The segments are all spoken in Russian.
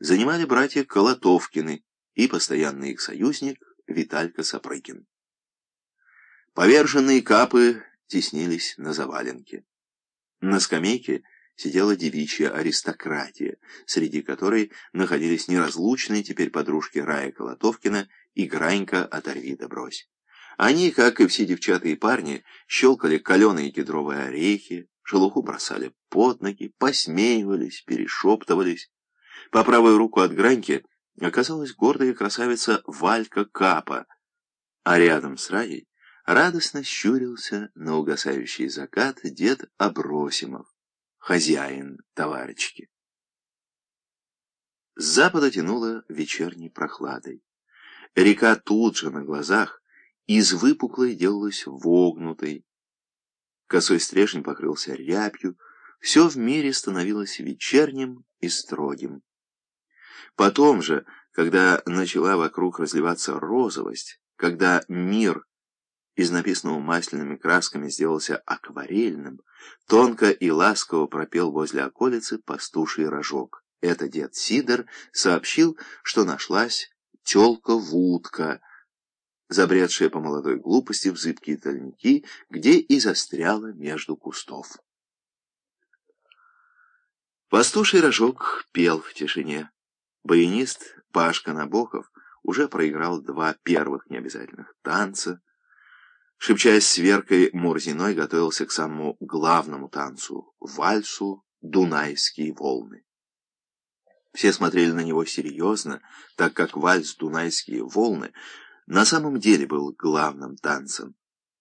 занимали братья Колотовкины и постоянный их союзник Виталька Сапрыкин. Поверженные капы теснились на заваленке. На скамейке сидела девичья аристократия, среди которой находились неразлучные теперь подружки Рая Колотовкина и Гранька «Оторви да брось». Они, как и все девчата и парни, щелкали каленые кедровые орехи, шелуху бросали под ноги, посмеивались, перешептывались. По правую руку от Граньки оказалась гордая красавица Валька Капа, а рядом с Раей радостно щурился на угасающий закат дед Абросимов, хозяин товарочки. С запада тянуло вечерней прохладой. Река тут же на глазах из выпуклой делалась вогнутой. Косой стрежень покрылся рябью, все в мире становилось вечерним и строгим. Потом же, когда начала вокруг разливаться розовость, когда мир из написанного масляными красками сделался акварельным, тонко и ласково пропел возле околицы пастуший рожок. Это дед Сидор сообщил, что нашлась тёлка-вудка, забредшая по молодой глупости в зыбкие тальники, где и застряла между кустов. Пастуший рожок пел в тишине. Баянист Пашка Набоков уже проиграл два первых необязательных танца, Шепчаясь с Веркой, Мурзиной готовился к самому главному танцу — вальсу «Дунайские волны». Все смотрели на него серьезно, так как вальс «Дунайские волны» на самом деле был главным танцем.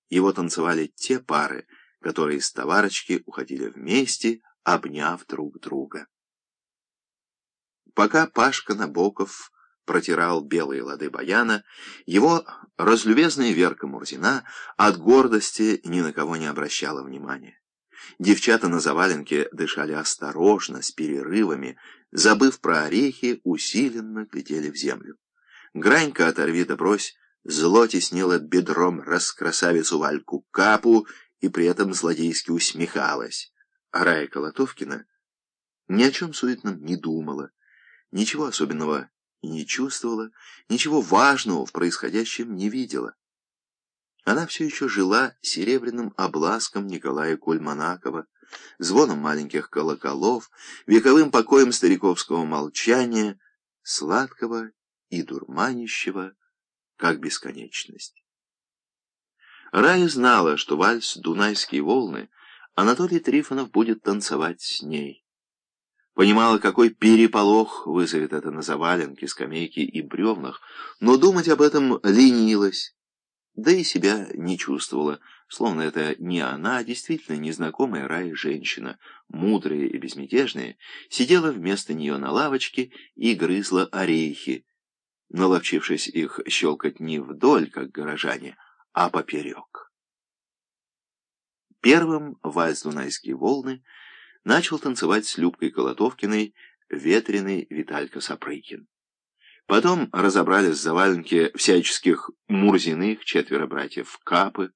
Его танцевали те пары, которые из товарочки уходили вместе, обняв друг друга. Пока Пашка Набоков протирал белые лады баяна, его разлюбезная Верка Мурзина от гордости ни на кого не обращала внимания. Девчата на заваленке дышали осторожно, с перерывами, забыв про орехи, усиленно глядели в землю. Гранька оторви да брось, зло теснила бедром раскрасавицу Вальку Капу и при этом злодейски усмехалась. А Рая Колотовкина ни о чем суетном не думала, ничего особенного не чувствовала, ничего важного в происходящем не видела. Она все еще жила серебряным обласком Николая Кульманакова, звоном маленьких колоколов, вековым покоем стариковского молчания, сладкого и дурманящего, как бесконечность. Рая знала, что вальс «Дунайские волны» Анатолий Трифонов будет танцевать с ней. Понимала, какой переполох вызовет это на заваленке, скамейке и бревнах, но думать об этом ленилась, да и себя не чувствовала, словно это не она, а действительно незнакомая Рае женщина, мудрая и безмятежная, сидела вместо нее на лавочке и грызла орехи, наловчившись их щелкать не вдоль, как горожане, а поперек. Первым вальс «Дунайские волны» начал танцевать с Любкой Колотовкиной ветреный Виталька Сапрыкин. Потом разобрались в заваленке всяческих Мурзиных, четверо братьев Капы,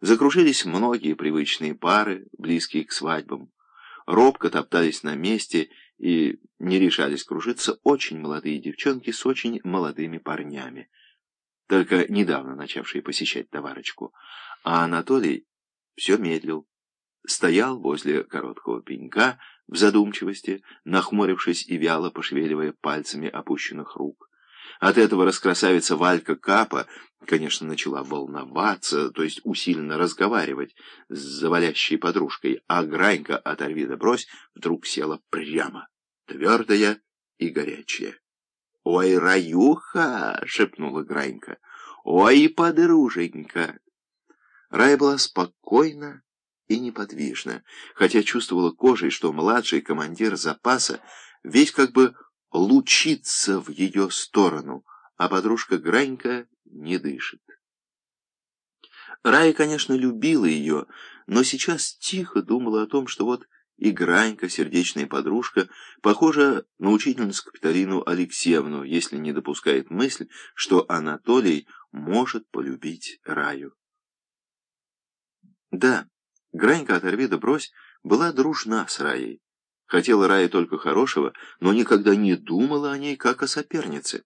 закружились многие привычные пары, близкие к свадьбам. Робко топтались на месте и не решались кружиться очень молодые девчонки с очень молодыми парнями, только недавно начавшие посещать товарочку. А Анатолий все медлил стоял возле короткого пенька в задумчивости, нахмурившись и вяло пошевеливая пальцами опущенных рук. От этого раскрасавица Валька Капа, конечно, начала волноваться, то есть усиленно разговаривать с завалящей подружкой, а Гранька «Оторви да брось» вдруг села прямо, твердая и горячая. «Ой, Раюха!» — шепнула Гранька. «Ой, подруженька!» Рая была спокойна, и неподвижно, хотя чувствовала кожей, что младший командир запаса весь как бы лучится в ее сторону, а подружка Гранька не дышит. Рая, конечно, любила ее, но сейчас тихо думала о том, что вот и Гранька, сердечная подружка, похожа на учительницу Капиталину Алексеевну, если не допускает мысль, что Анатолий может полюбить Раю. Да, Гранька «Оторви да брось» была дружна с Раей. хотела Рае только хорошего, но никогда не думала о ней как о сопернице.